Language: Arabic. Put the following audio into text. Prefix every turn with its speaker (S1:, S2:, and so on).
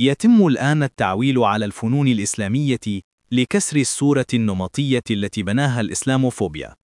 S1: يتم الآن التعويل على الفنون الإسلامية لكسر الصورة النمطية التي بناها الإسلاموفوبيا.